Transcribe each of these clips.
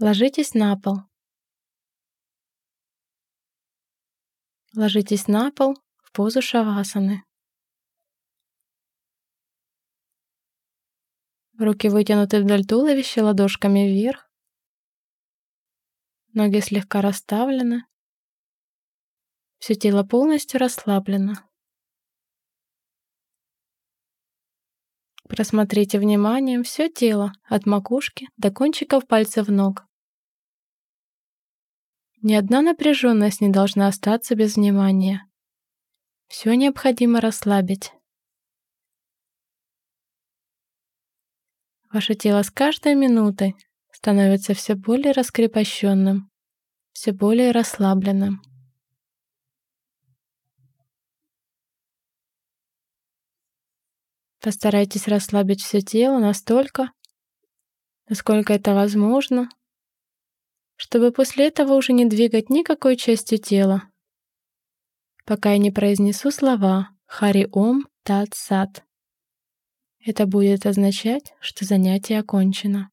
Ложитесь на пол. Ложитесь на пол в позу шавасаны. Руки вытянуты вдоль туловища ладошками вверх. Ноги слегка расставлены. Все тело полностью расслаблено. Просмотрите вниманием все тело от макушки до кончиков пальцев ног. Ни одна напряженность не должна остаться без внимания. Все необходимо расслабить. Ваше тело с каждой минутой становится все более раскрепощенным, все более расслабленным. Постарайтесь расслабить все тело настолько, насколько это возможно, чтобы после этого уже не двигать никакой частью тела, пока я не произнесу слова «Хари Ом Тат Сат». Это будет означать, что занятие окончено.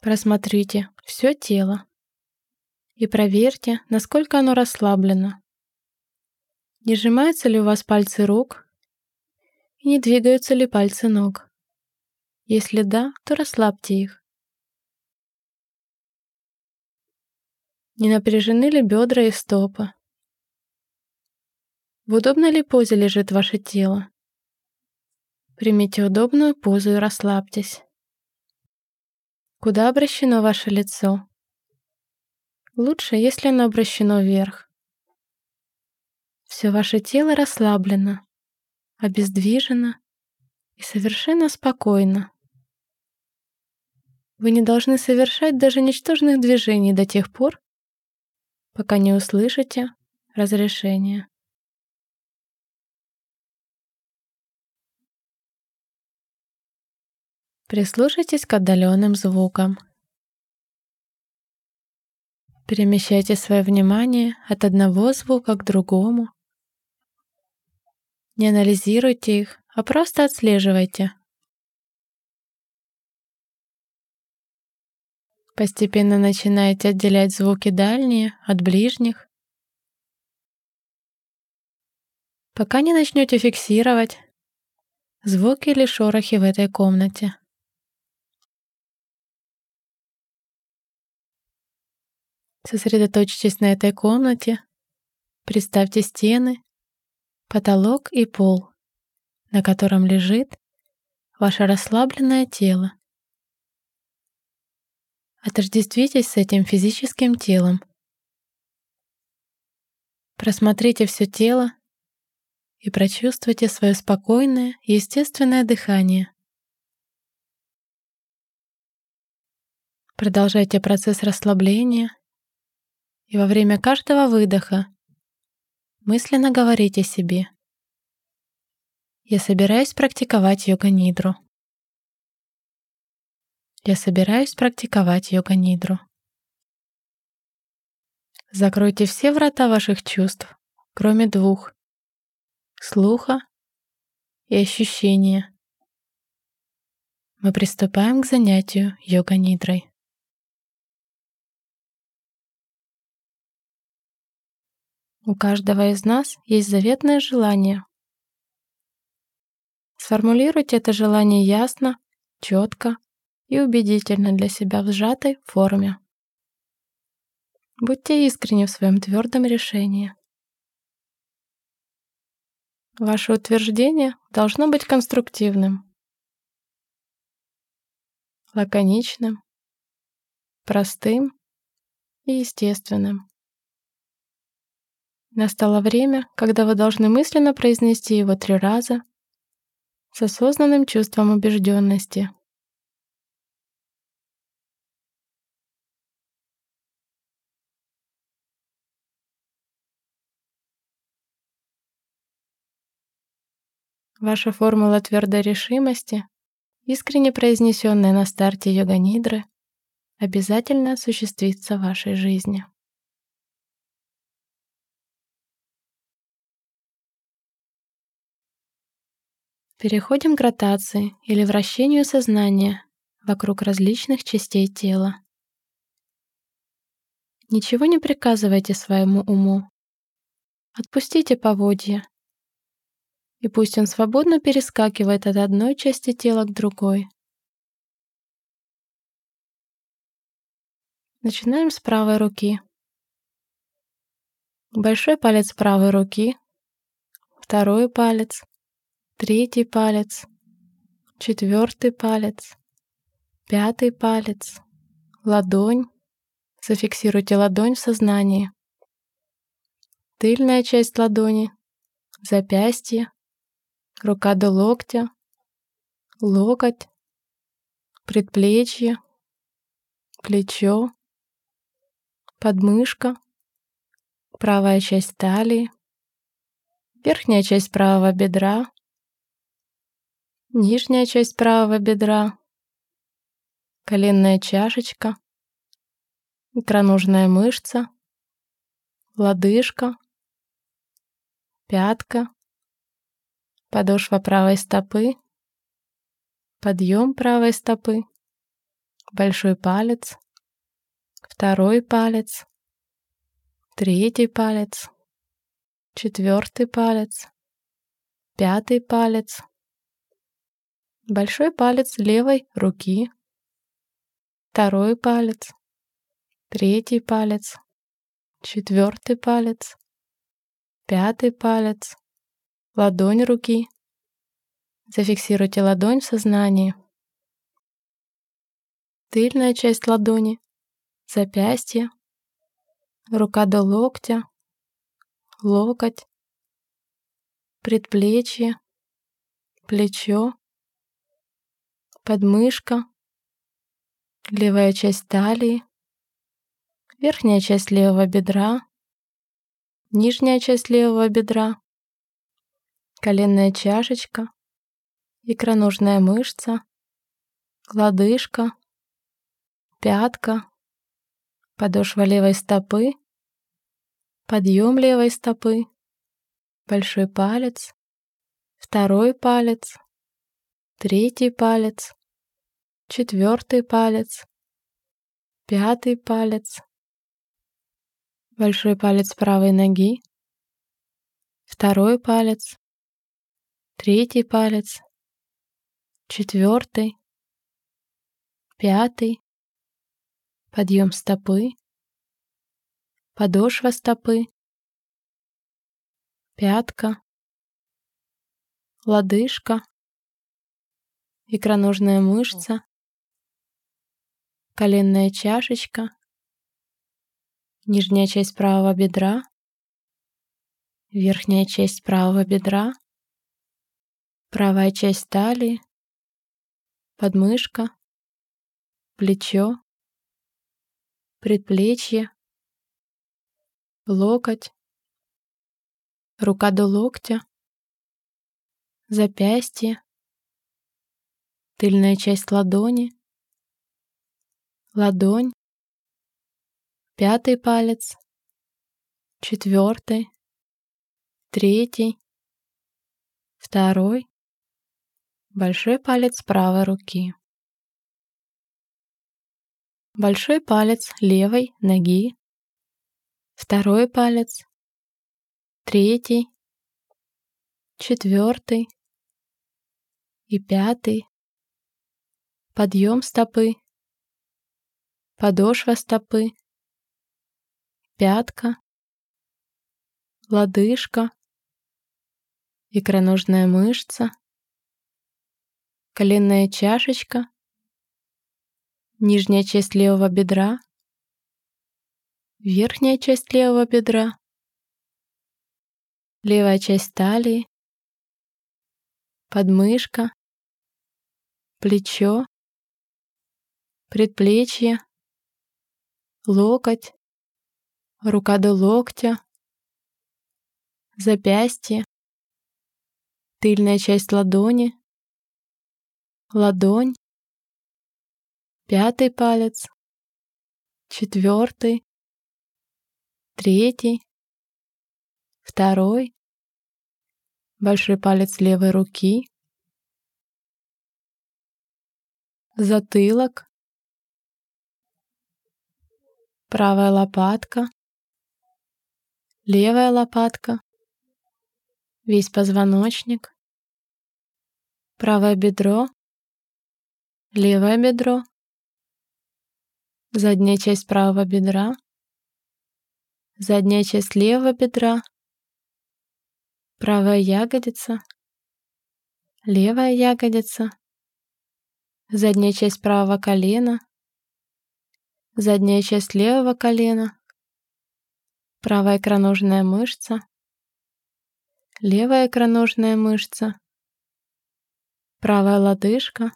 Просмотрите все тело и проверьте, насколько оно расслаблено. Не сжимаются ли у вас пальцы рук и не двигаются ли пальцы ног? Если да, то расслабьте их. Не напряжены ли бедра и стопы? В удобной ли позе лежит ваше тело? Примите удобную позу и расслабьтесь. Куда обращено ваше лицо? Лучше, если оно обращено вверх. Все ваше тело расслаблено, обездвижено и совершенно спокойно. Вы не должны совершать даже ничтожных движений до тех пор, пока не услышите разрешение. Прислушайтесь к отдаленным звукам. Перемещайте свое внимание от одного звука к другому не анализируйте их, а просто отслеживайте. Постепенно начинайте отделять звуки дальние от ближних, пока не начнете фиксировать звуки или шорохи в этой комнате. Сосредоточьтесь на этой комнате, представьте стены потолок и пол, на котором лежит ваше расслабленное тело. Отождествитесь с этим физическим телом. Просмотрите все тело и прочувствуйте свое спокойное, естественное дыхание. Продолжайте процесс расслабления, и во время каждого выдоха Мысленно говорите себе. Я собираюсь практиковать йога-нидру. Я собираюсь практиковать йога-нидру. Закройте все врата ваших чувств, кроме двух — слуха и ощущения. Мы приступаем к занятию йога-нидрой. У каждого из нас есть заветное желание. Сформулируйте это желание ясно, четко и убедительно для себя в сжатой форме. Будьте искренни в своем твердом решении. Ваше утверждение должно быть конструктивным, лаконичным, простым и естественным. Настало время, когда вы должны мысленно произнести его три раза с осознанным чувством убежденности. Ваша формула твердой решимости, искренне произнесенная на старте йога-нидры, обязательно осуществится в вашей жизни. Переходим к ротации или вращению сознания вокруг различных частей тела. Ничего не приказывайте своему уму. Отпустите поводья, и пусть он свободно перескакивает от одной части тела к другой. Начинаем с правой руки. Большой палец правой руки, второй палец, третий палец, четвертый палец, пятый палец, ладонь. Зафиксируйте ладонь в сознании. Тыльная часть ладони, запястье, рука до локтя, локоть, предплечье, плечо, подмышка, правая часть талии, верхняя часть правого бедра, нижняя часть правого бедра, коленная чашечка, икроножная мышца, лодыжка, пятка, подошва правой стопы, подъем правой стопы, большой палец, второй палец, третий палец, четвертый палец, пятый палец, большой палец левой руки, второй палец, третий палец, четвертый палец, пятый палец, ладонь руки. Зафиксируйте ладонь в сознании. Тыльная часть ладони, запястье, рука до локтя, локоть, предплечье, плечо, подмышка, левая часть талии, верхняя часть левого бедра, нижняя часть левого бедра, коленная чашечка, икроножная мышца, лодыжка, пятка, подошва левой стопы, подъем левой стопы, большой палец, второй палец, третий палец, четвертый палец, пятый палец, большой палец правой ноги, второй палец, третий палец, четвертый, пятый, подъем стопы, подошва стопы, пятка, лодыжка, икроножная мышца, коленная чашечка, нижняя часть правого бедра, верхняя часть правого бедра, правая часть талии, подмышка, плечо, предплечье, локоть, рука до локтя, запястье, тыльная часть ладони, ладонь, пятый палец, четвертый, третий, второй, большой палец правой руки. Большой палец левой ноги, второй палец, третий, четвертый и пятый, подъем стопы, подошва стопы, пятка, лодыжка, икроножная мышца, коленная чашечка, нижняя часть левого бедра, верхняя часть левого бедра, левая часть талии, подмышка, плечо, предплечье, локоть, рука до локтя, запястье, тыльная часть ладони, ладонь, пятый палец, четвертый, третий, второй, большой палец левой руки, затылок, правая лопатка, левая лопатка, весь позвоночник, правое бедро, левое бедро, задняя часть правого бедра, задняя часть левого бедра, правая ягодица, левая ягодица, задняя часть правого колена, задняя часть левого колена, правая икроножная мышца, левая икроножная мышца, правая лодыжка,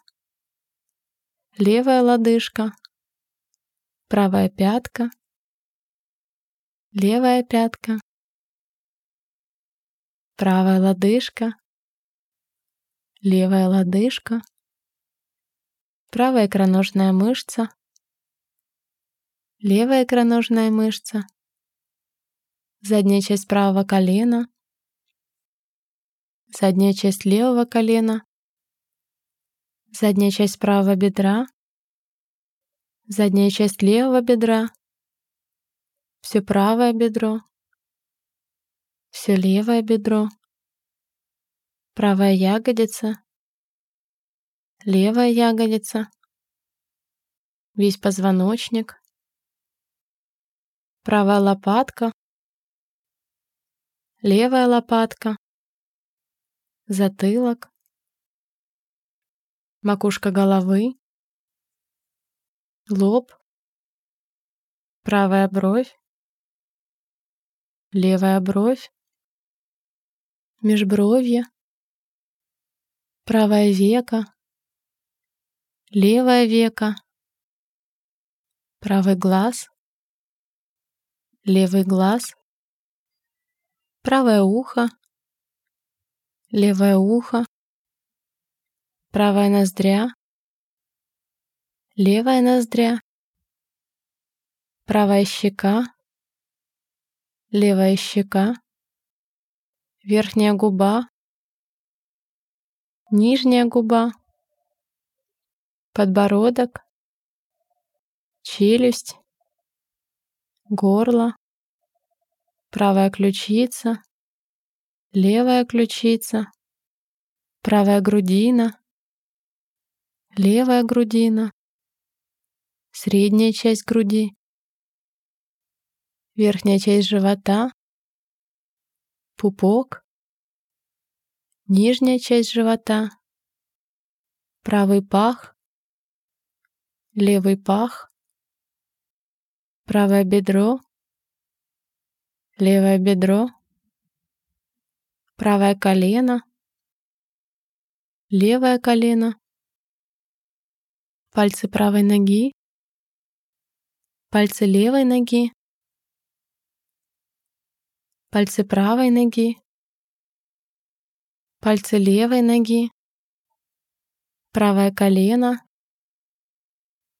левая лодыжка, правая пятка, левая пятка, правая лодыжка, левая лодыжка, правая икроножная мышца, левая икроножная мышца, задняя часть правого колена, задняя часть левого колена, задняя часть правого бедра, задняя часть левого бедра, все правое бедро, все левое бедро, правая ягодица, левая ягодица, весь позвоночник, правая лопатка, левая лопатка, затылок, макушка головы, лоб, правая бровь, левая бровь, межбровье, правое веко, левое веко, правый глаз, левый глаз, правое ухо, левое ухо, правая ноздря, левая ноздря, правая щека, левая щека, верхняя губа, нижняя губа, подбородок, челюсть, горло, правая ключица, левая ключица, правая грудина, левая грудина, средняя часть груди, верхняя часть живота, пупок, нижняя часть живота, правый пах, левый пах, правое бедро, левое бедро, правое колено, левое колено, пальцы правой ноги, пальцы левой ноги, пальцы правой ноги, пальцы левой ноги, правое колено,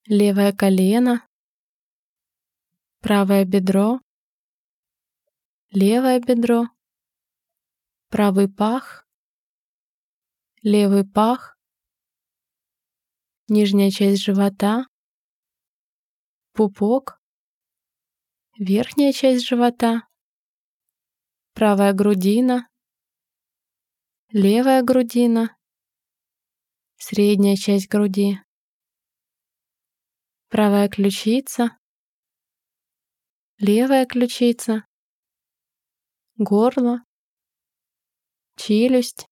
левое колено, правое бедро, левое бедро, правый пах, левый пах, нижняя часть живота, пупок, верхняя часть живота, правая грудина, левая грудина, средняя часть груди, правая ключица, левая ключица, горло, челюсть,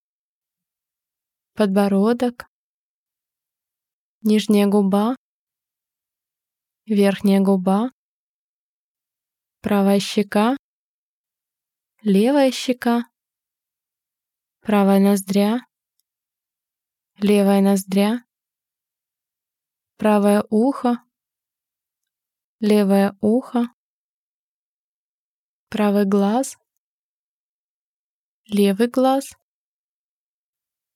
подбородок, нижняя губа, верхняя губа, правая щека, левая щека, правая ноздря, левая ноздря, правое ухо, левое ухо, правый глаз, левый глаз,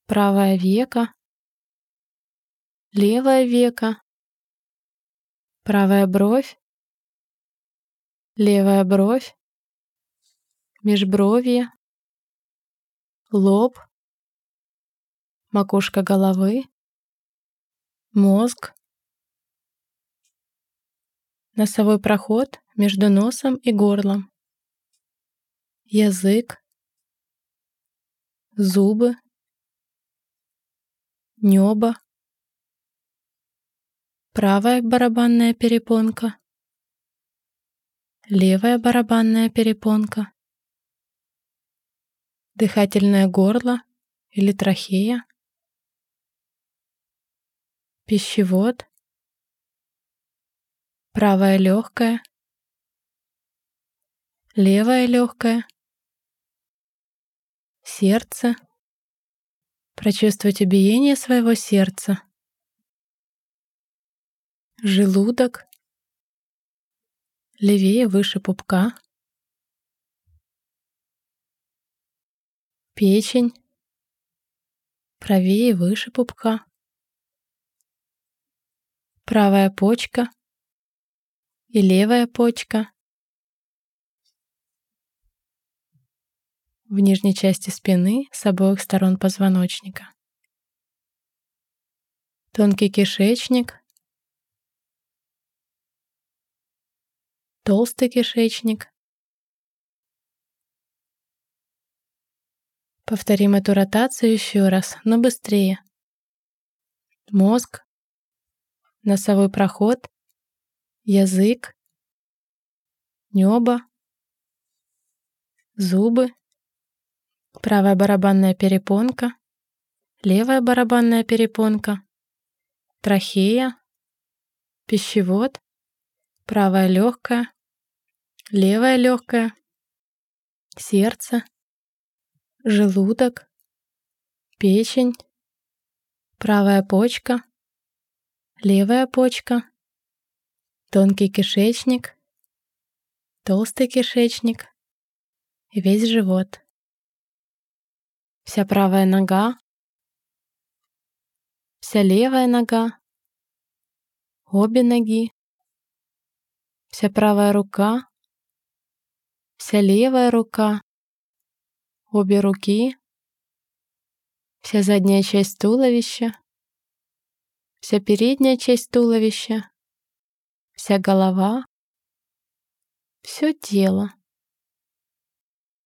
правое веко, левое веко, правая бровь, левая бровь, межбровье, лоб, макушка головы, мозг, носовой проход между носом и горлом, язык, зубы, небо, правая барабанная перепонка, левая барабанная перепонка, дыхательное горло или трахея, пищевод, правая легкая, левая легкая, сердце. Прочувствуйте биение своего сердца. Желудок. Левее выше пупка. Печень. Правее выше пупка. Правая почка и левая почка. В нижней части спины с обоих сторон позвоночника. Тонкий кишечник. Толстый кишечник. Повторим эту ротацию еще раз, но быстрее. Мозг, носовой проход, язык, небо, зубы, правая барабанная перепонка, левая барабанная перепонка, трахея, пищевод, правая легкая, левая легкая, сердце, желудок, печень, правая почка, левая почка, тонкий кишечник, толстый кишечник. И весь живот. Вся правая нога, вся левая нога, обе ноги, вся правая рука, вся левая рука, обе руки, вся задняя часть туловища, вся передняя часть туловища, вся голова, все тело,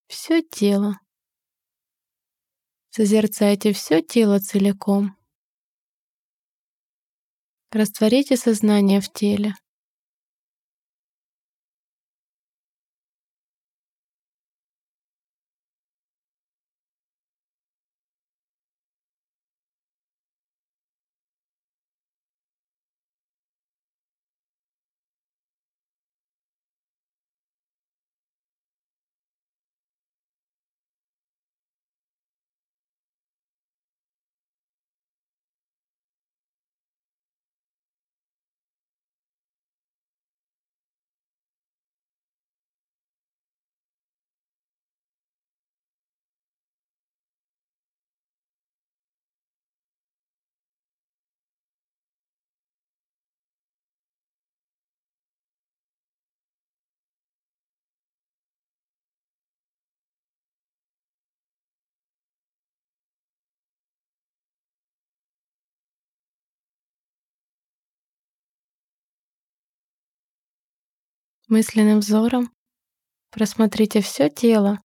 все тело. Созерцайте все тело целиком. Растворите сознание в теле. Мысленным взором просмотрите все тело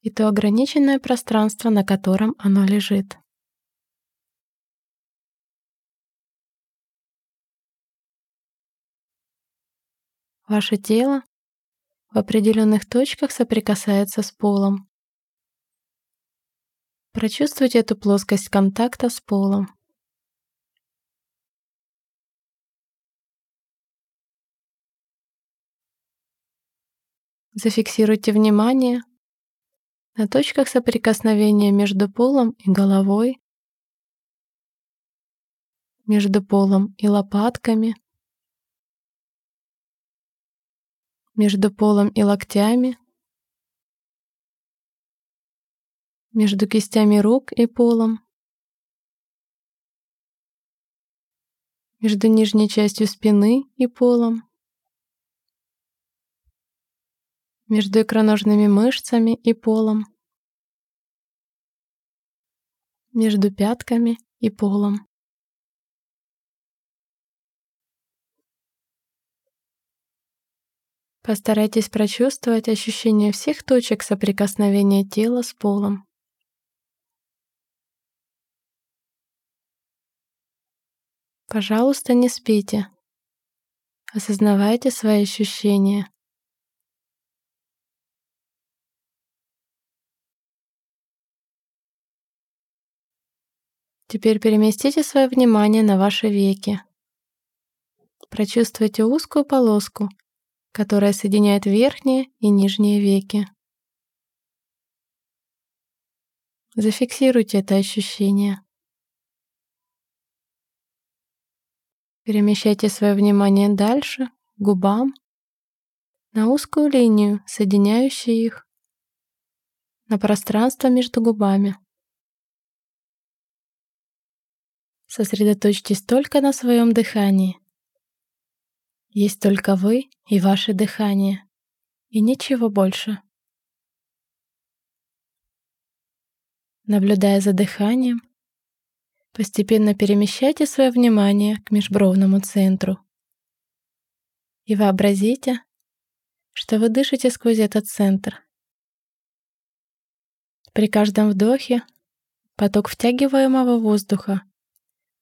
и то ограниченное пространство, на котором оно лежит. Ваше тело в определенных точках соприкасается с полом. Прочувствуйте эту плоскость контакта с полом. Зафиксируйте внимание на точках соприкосновения между полом и головой, между полом и лопатками, между полом и локтями, между кистями рук и полом, между нижней частью спины и полом. между икроножными мышцами и полом, между пятками и полом. Постарайтесь прочувствовать ощущение всех точек соприкосновения тела с полом. Пожалуйста, не спите. Осознавайте свои ощущения. Теперь переместите свое внимание на ваши веки. Прочувствуйте узкую полоску, которая соединяет верхние и нижние веки. Зафиксируйте это ощущение. Перемещайте свое внимание дальше, к губам, на узкую линию, соединяющую их, на пространство между губами. Сосредоточьтесь только на своем дыхании. Есть только вы и ваше дыхание, и ничего больше. Наблюдая за дыханием, постепенно перемещайте свое внимание к межбровному центру. И вообразите, что вы дышите сквозь этот центр. При каждом вдохе поток втягиваемого воздуха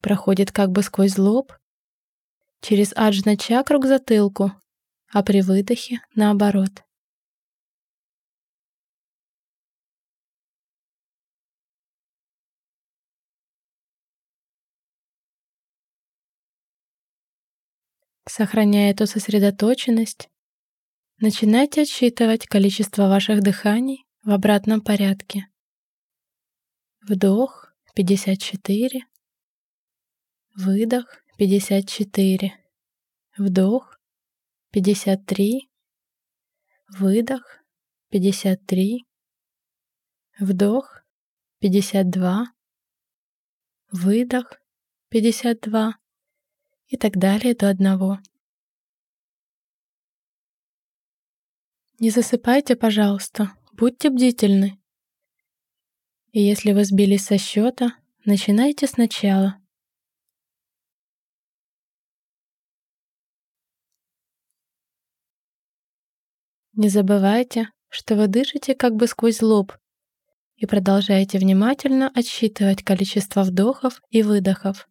проходит как бы сквозь лоб, через аджна-чакру к затылку, а при выдохе наоборот. Сохраняя эту сосредоточенность, начинайте отсчитывать количество ваших дыханий в обратном порядке. Вдох 54, Выдох 54. Вдох 53. Выдох 53. Вдох 52. Выдох 52. И так далее до одного. Не засыпайте, пожалуйста, будьте бдительны. И если вы сбились со счета, начинайте сначала. Не забывайте, что вы дышите как бы сквозь лоб и продолжаете внимательно отсчитывать количество вдохов и выдохов.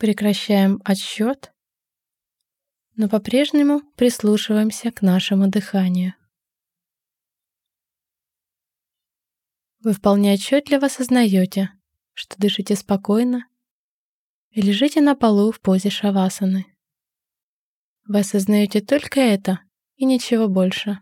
Прекращаем отсчет, но по-прежнему прислушиваемся к нашему дыханию. Вы вполне отчетливо осознаете, что дышите спокойно и лежите на полу в позе шавасаны. Вы осознаете только это и ничего больше.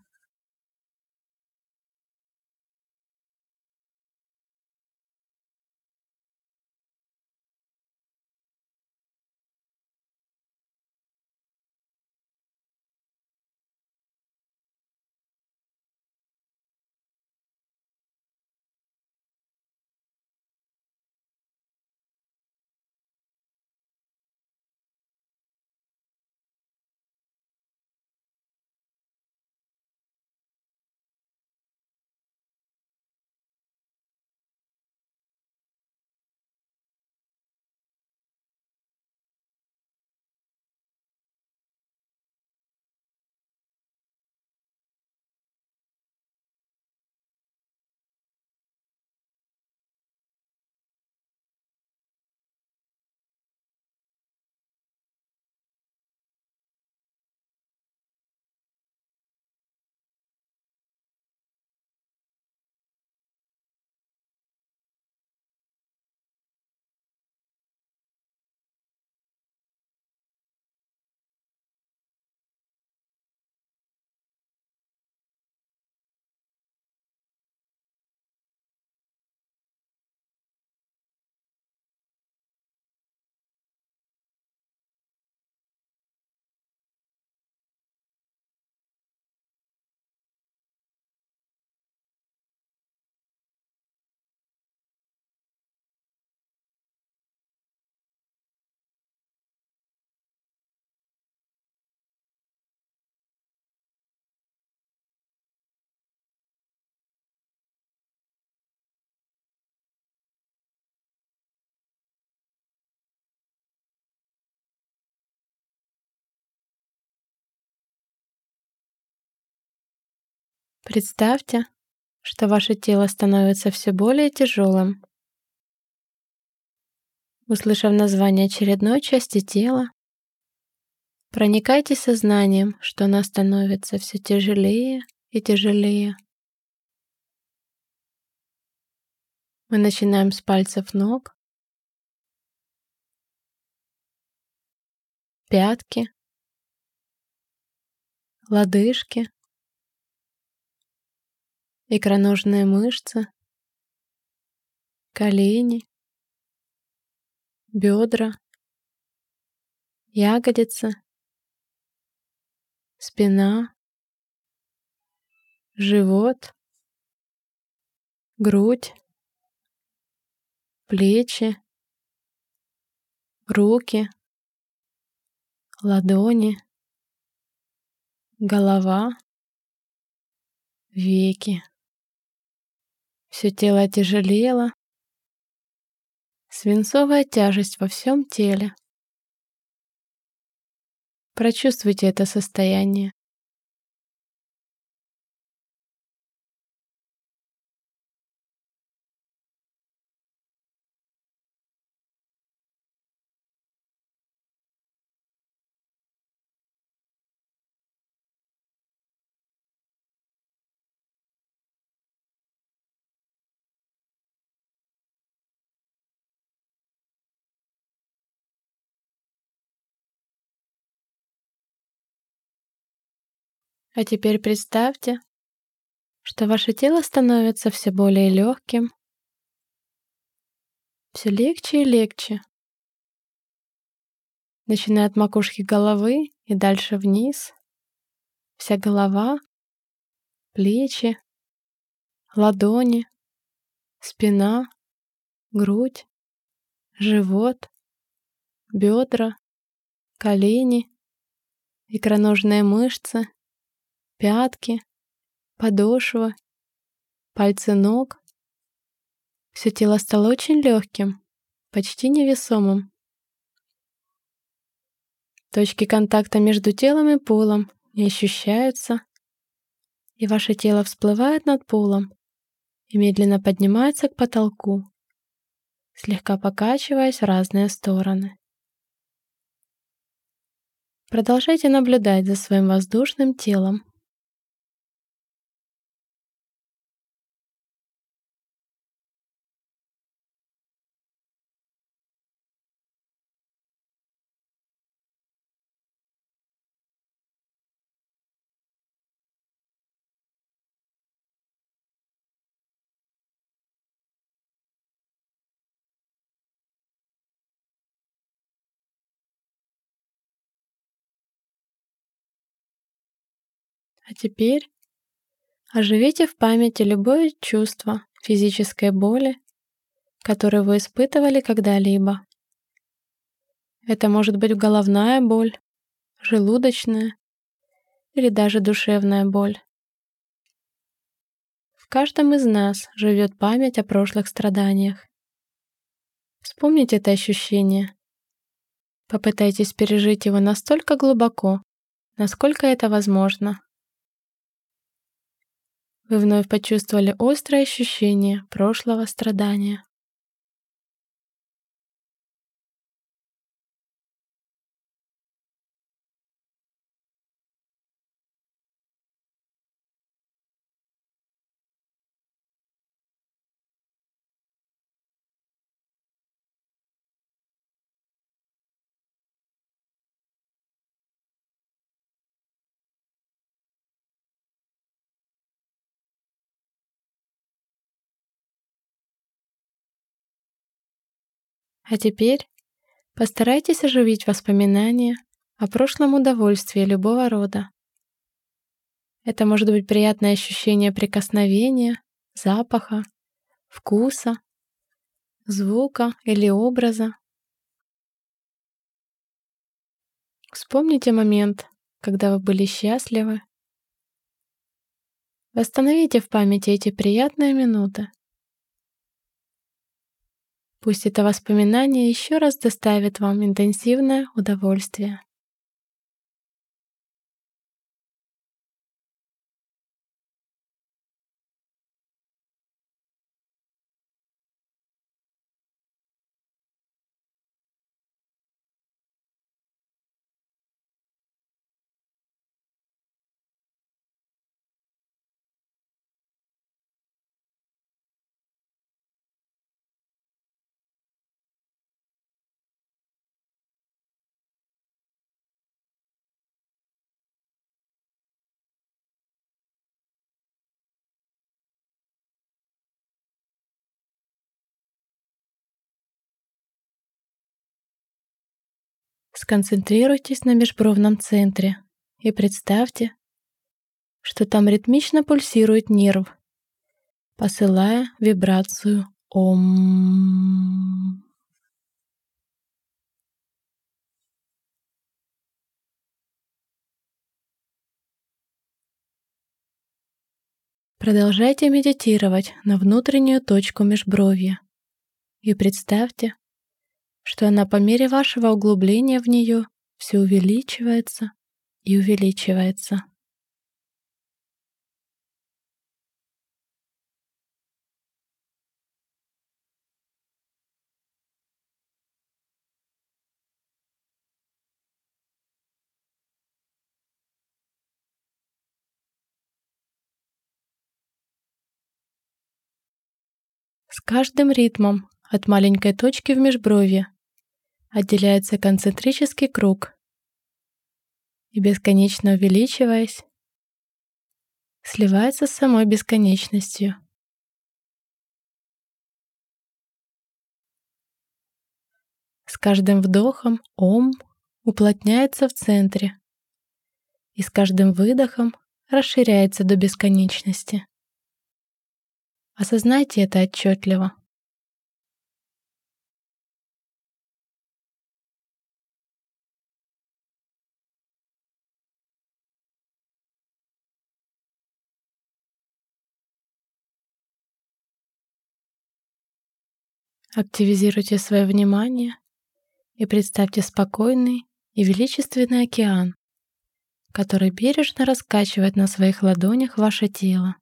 Представьте, что ваше тело становится все более тяжелым. Услышав название очередной части тела, проникайте сознанием, что она становится все тяжелее и тяжелее. Мы начинаем с пальцев ног, пятки, лодыжки, икроножные мышцы, колени, бедра, ягодицы, спина, живот, грудь, плечи, руки, ладони, голова, веки. Все тело тяжелело, свинцовая тяжесть во всем теле. Прочувствуйте это состояние. А теперь представьте, что ваше тело становится все более легким, все легче и легче, начиная от макушки головы и дальше вниз. Вся голова, плечи, ладони, спина, грудь, живот, бедра, колени, икроножные мышцы, пятки, подошва, пальцы ног. Все тело стало очень легким, почти невесомым. Точки контакта между телом и полом не ощущаются, и ваше тело всплывает над полом и медленно поднимается к потолку, слегка покачиваясь в разные стороны. Продолжайте наблюдать за своим воздушным телом. А теперь оживите в памяти любое чувство физической боли, которое вы испытывали когда-либо. Это может быть головная боль, желудочная или даже душевная боль. В каждом из нас живет память о прошлых страданиях. Вспомните это ощущение. Попытайтесь пережить его настолько глубоко, насколько это возможно. Вы вновь почувствовали острое ощущение прошлого страдания. А теперь постарайтесь оживить воспоминания о прошлом удовольствии любого рода. Это может быть приятное ощущение прикосновения, запаха, вкуса, звука или образа. Вспомните момент, когда вы были счастливы. Восстановите в памяти эти приятные минуты. Пусть это воспоминание еще раз доставит вам интенсивное удовольствие. Сконцентрируйтесь на межбровном центре и представьте, что там ритмично пульсирует нерв, посылая вибрацию «Ом». Продолжайте медитировать на внутреннюю точку межбровья и представьте, что она по мере вашего углубления в нее все увеличивается и увеличивается. С каждым ритмом от маленькой точки в межбровье отделяется концентрический круг и, бесконечно увеличиваясь, сливается с самой бесконечностью. С каждым вдохом ом уплотняется в центре и с каждым выдохом расширяется до бесконечности. Осознайте это отчетливо. Активизируйте свое внимание и представьте спокойный и величественный океан, который бережно раскачивает на своих ладонях ваше тело.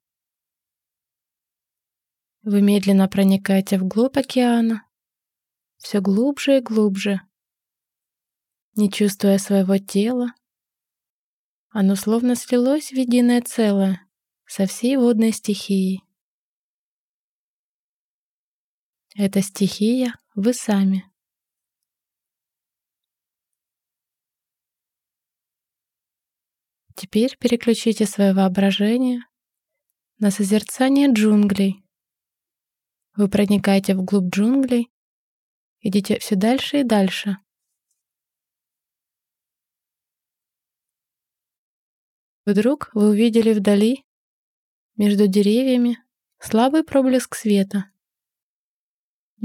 Вы медленно проникаете вглубь океана, все глубже и глубже, не чувствуя своего тела. Оно словно слилось в единое целое со всей водной стихией. Эта стихия — вы сами. Теперь переключите свое воображение на созерцание джунглей. Вы проникаете вглубь джунглей, идите все дальше и дальше. Вдруг вы увидели вдали, между деревьями, слабый проблеск света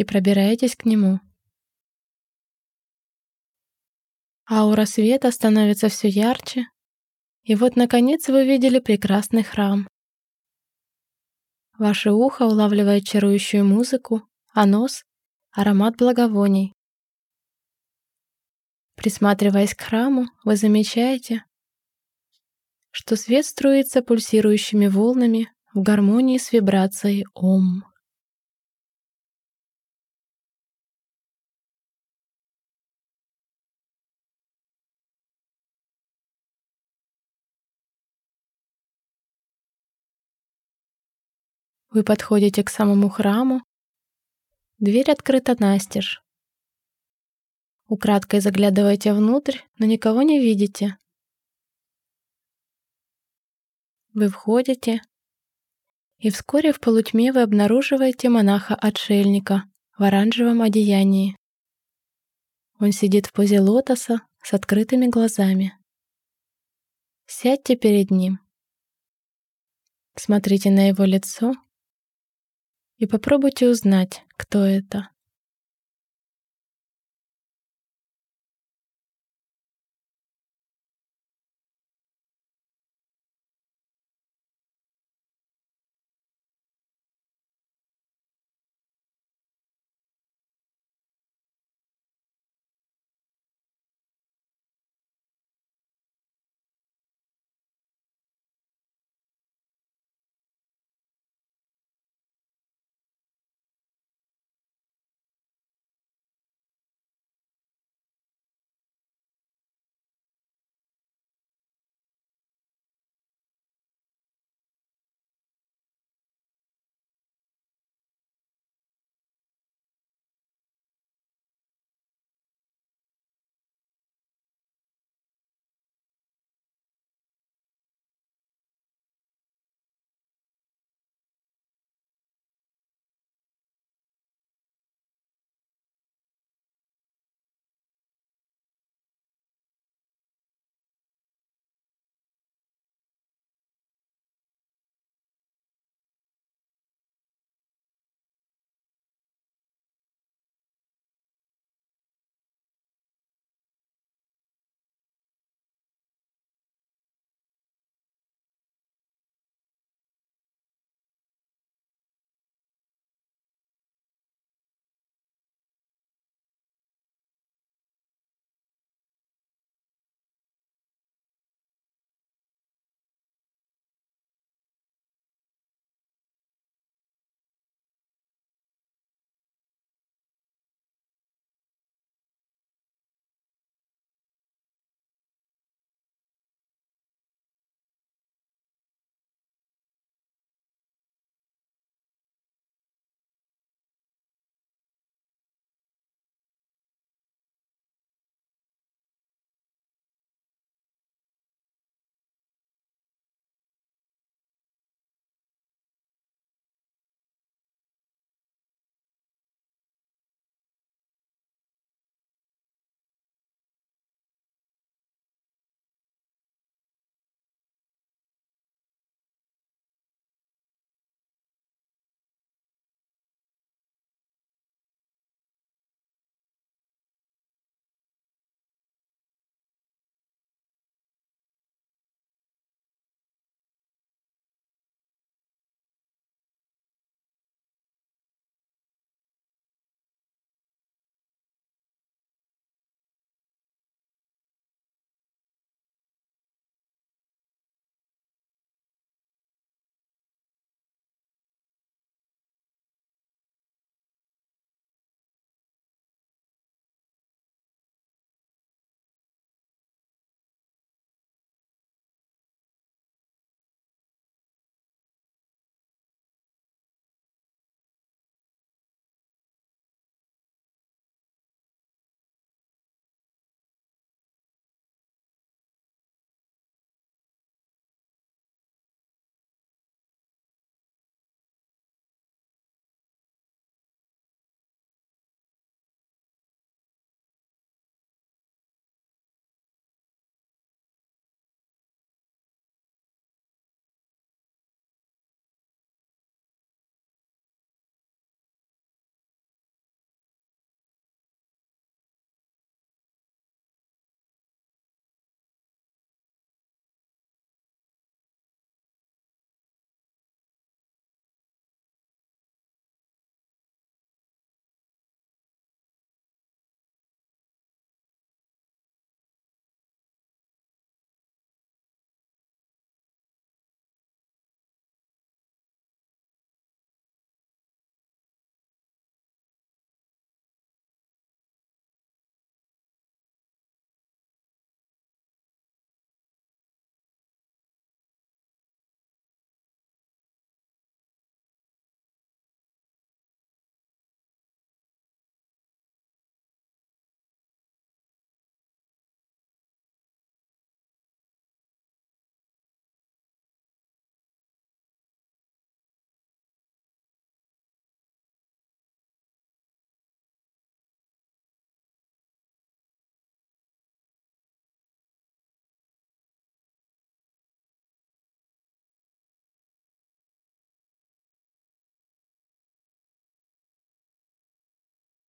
и пробираетесь к нему. Аура света становится все ярче, и вот, наконец, вы увидели прекрасный храм. Ваше ухо улавливает чарующую музыку, а нос — аромат благовоний. Присматриваясь к храму, вы замечаете, что свет струится пульсирующими волнами в гармонии с вибрацией Ом. Вы подходите к самому храму. Дверь открыта настежь. Украдкой заглядываете внутрь, но никого не видите. Вы входите, и вскоре в полутьме вы обнаруживаете монаха-отшельника в оранжевом одеянии. Он сидит в позе лотоса с открытыми глазами. Сядьте перед ним. Смотрите на его лицо и попробуйте узнать, кто это.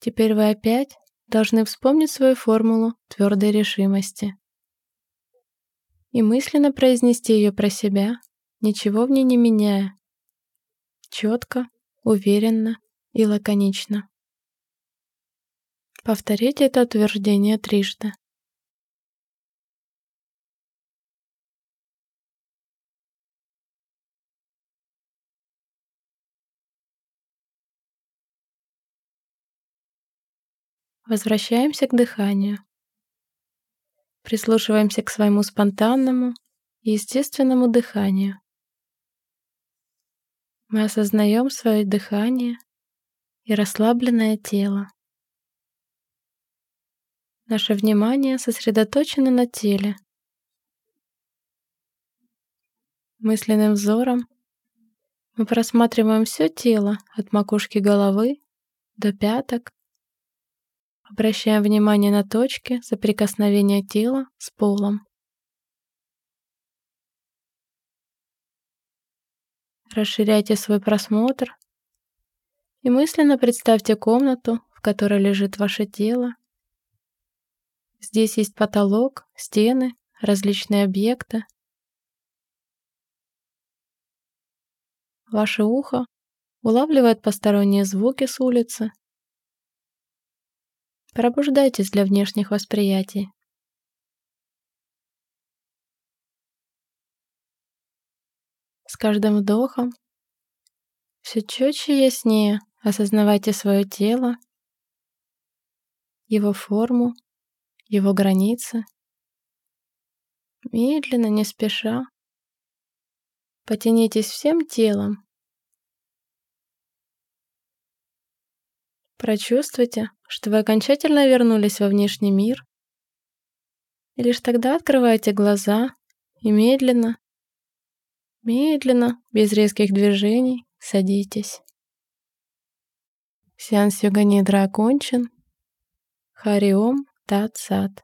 Теперь вы опять должны вспомнить свою формулу твердой решимости и мысленно произнести ее про себя, ничего в ней не меняя. Четко, уверенно и лаконично. Повторите это утверждение трижды. Возвращаемся к дыханию. Прислушиваемся к своему спонтанному естественному дыханию. Мы осознаем свое дыхание и расслабленное тело. Наше внимание сосредоточено на теле. Мысленным взором мы просматриваем все тело от макушки головы до пяток Обращаем внимание на точки соприкосновения тела с полом. Расширяйте свой просмотр и мысленно представьте комнату, в которой лежит ваше тело. Здесь есть потолок, стены, различные объекты. Ваше ухо улавливает посторонние звуки с улицы Пробуждайтесь для внешних восприятий. С каждым вдохом все четче и яснее осознавайте свое тело, его форму, его границы. Медленно, не спеша, потянитесь всем телом. Прочувствуйте, что вы окончательно вернулись во внешний мир. И лишь тогда открывайте глаза и медленно, медленно, без резких движений, садитесь. Сеанс йога-нидра окончен. Хариом Тат Сат.